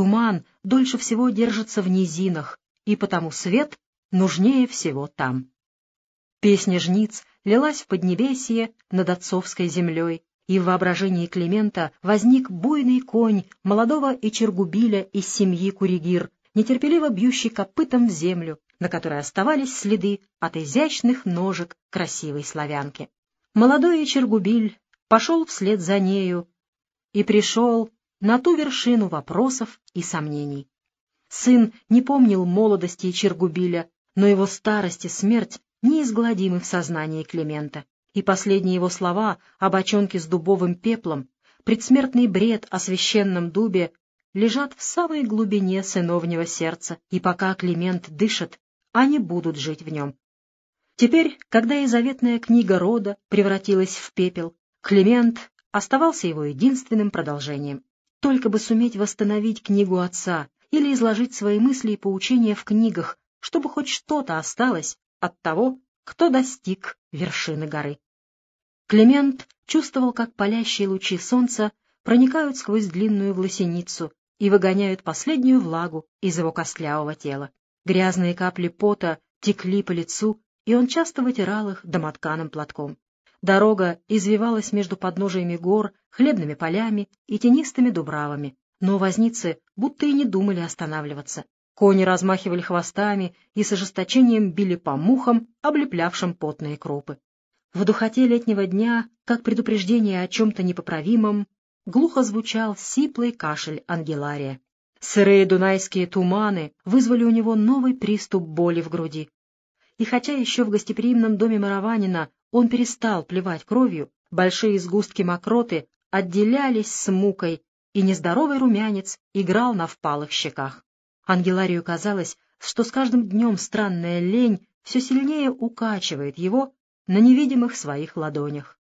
туман дольше всего держится в низинах, и потому свет нужнее всего там. Песня жниц лилась в Поднебесье над отцовской землей, и в воображении Климента возник буйный конь молодого Ичергубиля из семьи Куригир, нетерпеливо бьющий копытом в землю, на которой оставались следы от изящных ножек красивой славянки. Молодой Ичергубиль пошел вслед за нею и пришел на ту вершину вопросов и сомнений. Сын не помнил молодости Чергубиля, но его старость и смерть неизгладимы в сознании Климента, и последние его слова об очонке с дубовым пеплом, предсмертный бред о священном дубе лежат в самой глубине сыновнего сердца, и пока Климент дышит, они будут жить в нем. Теперь, когда и заветная книга рода превратилась в пепел, Климент оставался его единственным продолжением. Только бы суметь восстановить книгу отца или изложить свои мысли и поучения в книгах, чтобы хоть что-то осталось от того, кто достиг вершины горы. Климент чувствовал, как палящие лучи солнца проникают сквозь длинную власеницу и выгоняют последнюю влагу из его костлявого тела. Грязные капли пота текли по лицу, и он часто вытирал их домотканым платком. Дорога извивалась между подножиями гор, хлебными полями и тенистыми дубравами, но возницы будто и не думали останавливаться. Кони размахивали хвостами и с ожесточением били по мухам, облеплявшим потные крупы. В духоте летнего дня, как предупреждение о чем-то непоправимом, глухо звучал сиплый кашель Ангелария. Сырые дунайские туманы вызвали у него новый приступ боли в груди. И хотя еще в гостеприимном доме Мараванина он перестал плевать кровью, большие сгустки мокроты отделялись с мукой, и нездоровый румянец играл на впалых щеках. Ангеларию казалось, что с каждым днем странная лень все сильнее укачивает его на невидимых своих ладонях.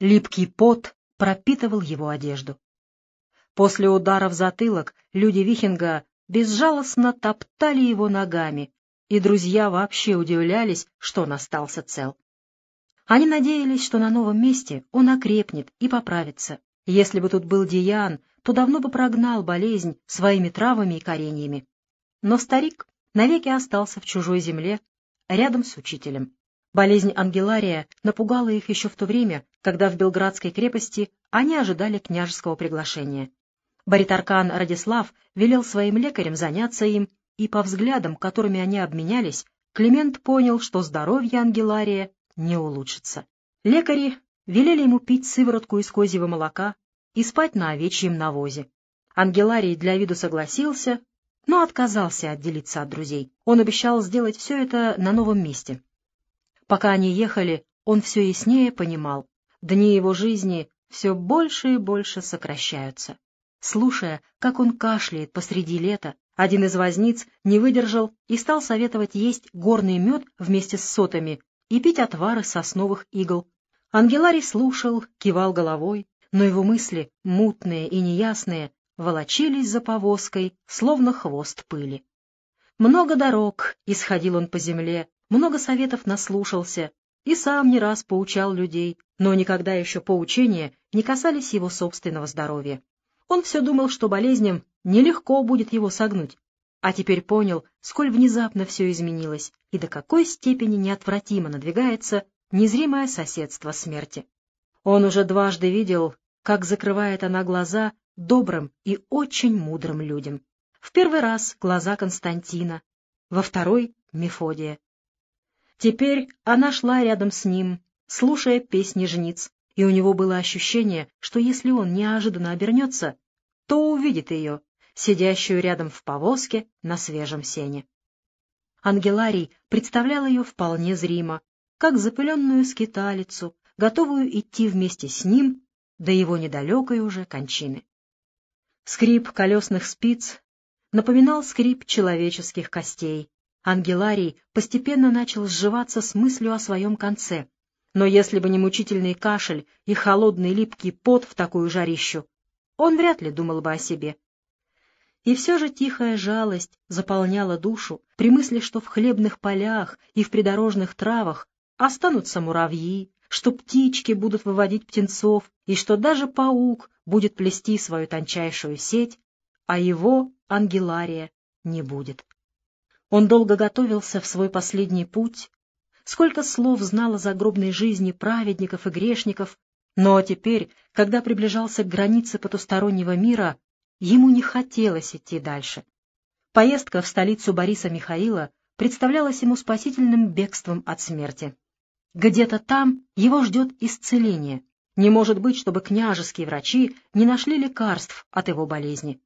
Липкий пот пропитывал его одежду. После удара в затылок люди Вихинга безжалостно топтали его ногами, и друзья вообще удивлялись, что он остался цел. Они надеялись, что на новом месте он окрепнет и поправится. Если бы тут был Диан, то давно бы прогнал болезнь своими травами и кореньями. Но старик навеки остался в чужой земле, рядом с учителем. Болезнь Ангелария напугала их еще в то время, когда в Белградской крепости они ожидали княжеского приглашения. Баритаркан Радислав велел своим лекарям заняться им, и по взглядам, которыми они обменялись, Климент понял, что здоровье Ангелария не улучшится. Лекари велели ему пить сыворотку из козьего молока и спать на овечьем навозе. Ангеларий для виду согласился, но отказался отделиться от друзей. Он обещал сделать все это на новом месте. Пока они ехали, он все яснее понимал, дни его жизни все больше и больше сокращаются. Слушая, как он кашляет посреди лета, один из возниц не выдержал и стал советовать есть горный мед вместе с сотами и пить отвары сосновых игл. Ангеларий слушал, кивал головой, но его мысли, мутные и неясные, волочились за повозкой, словно хвост пыли. Много дорог исходил он по земле, много советов наслушался и сам не раз поучал людей, но никогда еще поучения не касались его собственного здоровья. Он все думал, что болезням нелегко будет его согнуть, а теперь понял, сколь внезапно все изменилось и до какой степени неотвратимо надвигается незримое соседство смерти. Он уже дважды видел, как закрывает она глаза добрым и очень мудрым людям. В первый раз глаза Константина, во второй — Мефодия. Теперь она шла рядом с ним, слушая песни жниц, и у него было ощущение, что если он неожиданно обернется, то увидит ее, сидящую рядом в повозке на свежем сене. Ангеларий представлял ее вполне зримо, как запыленную скиталицу, готовую идти вместе с ним до его недалекой уже кончины. Скрип колесных спиц напоминал скрип человеческих костей. Ангеларий постепенно начал сживаться с мыслью о своем конце, но если бы не мучительный кашель и холодный липкий пот в такую жарищу, он вряд ли думал бы о себе. И все же тихая жалость заполняла душу при мысли, что в хлебных полях и в придорожных травах останутся муравьи, что птички будут выводить птенцов, и что даже паук будет плести свою тончайшую сеть, а его Ангелария не будет. Он долго готовился в свой последний путь, сколько слов знал о загробной жизни праведников и грешников, но теперь, когда приближался к границе потустороннего мира, ему не хотелось идти дальше. Поездка в столицу Бориса Михаила представлялась ему спасительным бегством от смерти. Где-то там его ждет исцеление. Не может быть, чтобы княжеские врачи не нашли лекарств от его болезни.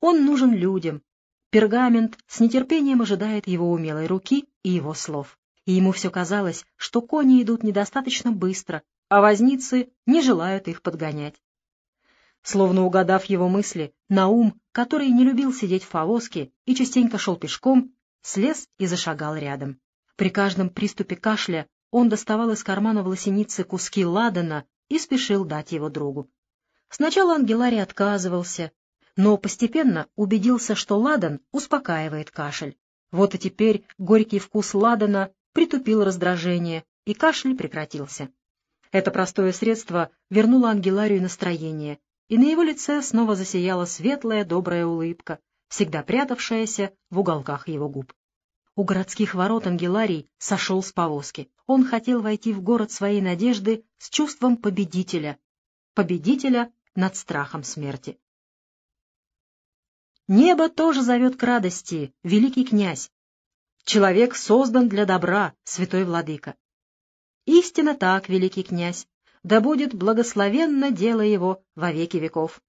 Он нужен людям. Пергамент с нетерпением ожидает его умелой руки и его слов. И ему все казалось, что кони идут недостаточно быстро, а возницы не желают их подгонять. Словно угадав его мысли, Наум, который не любил сидеть в повозке и частенько шел пешком, слез и зашагал рядом. При каждом приступе кашля он доставал из кармана волосеницы куски ладана и спешил дать его другу. Сначала Ангеларий отказывался, но постепенно убедился, что ладан успокаивает кашель. Вот и теперь горький вкус ладана притупил раздражение, и кашель прекратился. Это простое средство вернуло Ангеларию настроение, и на его лице снова засияла светлая добрая улыбка, всегда прятавшаяся в уголках его губ. У городских ворот Ангеларий сошел с повозки. Он хотел войти в город своей надежды с чувством победителя, победителя над страхом смерти. Небо тоже зовет к радости, великий князь. Человек создан для добра, святой владыка. Истинно так, великий князь, да будет благословенно дело его во веки веков.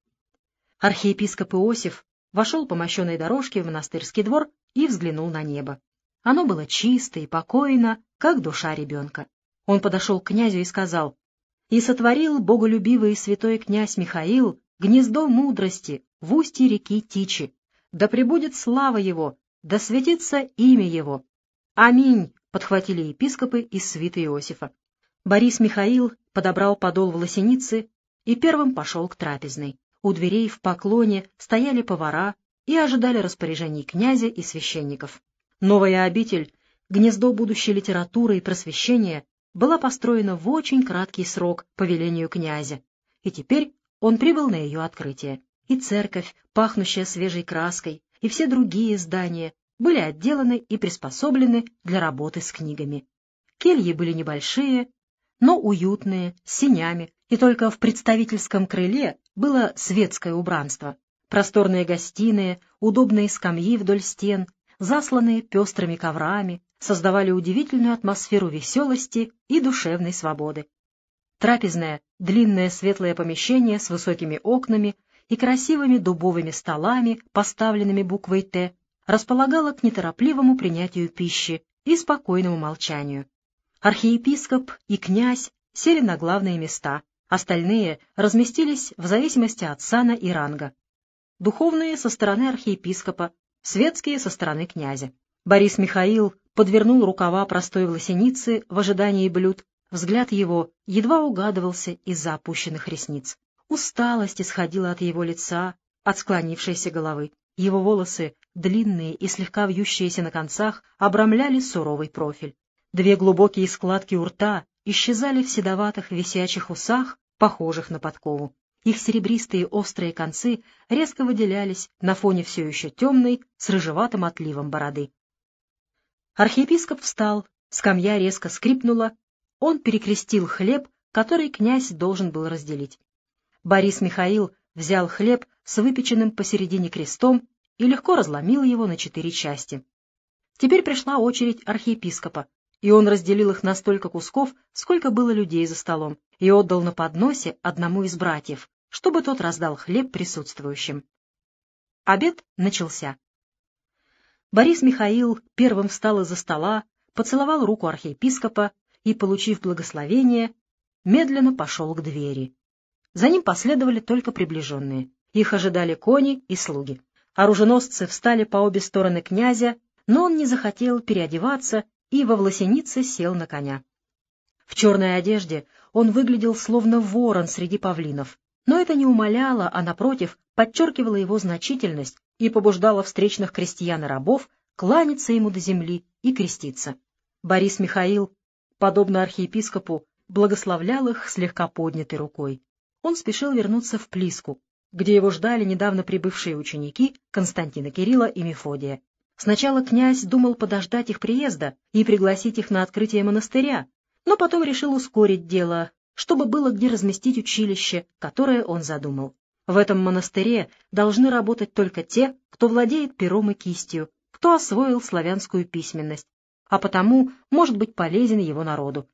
Архиепископ Иосиф вошел по мощенной дорожке в монастырский двор и взглянул на небо. Оно было чисто и покойно, как душа ребенка. Он подошел к князю и сказал, «И сотворил боголюбивый святой князь Михаил гнездо мудрости в устье реки Тичи. Да пребудет слава его, да светится имя его. Аминь!» — подхватили епископы из свиты Иосифа. Борис Михаил подобрал подол волосеницы и первым пошел к трапезной. У дверей в поклоне стояли повара и ожидали распоряжений князя и священников. Новая обитель, гнездо будущей литературы и просвещения, была построена в очень краткий срок по велению князя, и теперь он прибыл на ее открытие. И церковь, пахнущая свежей краской, и все другие здания были отделаны и приспособлены для работы с книгами. Кельи были небольшие, но уютные, с синями, и только в представительском крыле было светское убранство. Просторные гостиные, удобные скамьи вдоль стен, засланные пестрыми коврами, создавали удивительную атмосферу веселости и душевной свободы. Трапезное, длинное светлое помещение с высокими окнами и красивыми дубовыми столами, поставленными буквой «Т», располагало к неторопливому принятию пищи и спокойному молчанию. Архиепископ и князь сели на главные места, остальные разместились в зависимости от сана и ранга. Духовные со стороны архиепископа, светские со стороны князя. Борис Михаил подвернул рукава простой власеницы в ожидании блюд. Взгляд его едва угадывался из-за опущенных ресниц. Усталость исходила от его лица, от склонившейся головы. Его волосы, длинные и слегка вьющиеся на концах, обрамляли суровый профиль. Две глубокие складки у рта исчезали в седоватых висячих усах, похожих на подкову. Их серебристые острые концы резко выделялись на фоне все еще темной, с рыжеватым отливом бороды. Архиепископ встал, скамья резко скрипнула, он перекрестил хлеб, который князь должен был разделить. Борис Михаил взял хлеб с выпеченным посередине крестом и легко разломил его на четыре части. Теперь пришла очередь архиепископа и он разделил их на столько кусков, сколько было людей за столом, и отдал на подносе одному из братьев, чтобы тот раздал хлеб присутствующим. Обед начался. Борис Михаил первым встал из-за стола, поцеловал руку архиепископа и, получив благословение, медленно пошел к двери. За ним последовали только приближенные. Их ожидали кони и слуги. Оруженосцы встали по обе стороны князя, но он не захотел переодеваться и во власенице сел на коня. В черной одежде он выглядел словно ворон среди павлинов, но это не умаляло, а, напротив, подчеркивало его значительность и побуждало встречных крестьян и рабов кланяться ему до земли и креститься. Борис Михаил, подобно архиепископу, благословлял их слегка поднятой рукой. Он спешил вернуться в Плиску, где его ждали недавно прибывшие ученики Константина Кирилла и Мефодия. Сначала князь думал подождать их приезда и пригласить их на открытие монастыря, но потом решил ускорить дело, чтобы было где разместить училище, которое он задумал. В этом монастыре должны работать только те, кто владеет пером и кистью, кто освоил славянскую письменность, а потому может быть полезен его народу.